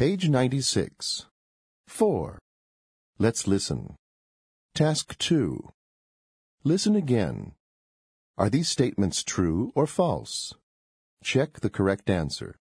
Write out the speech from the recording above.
Page 96. 4. Let's listen. Task 2. Listen again. Are these statements true or false? Check the correct answer.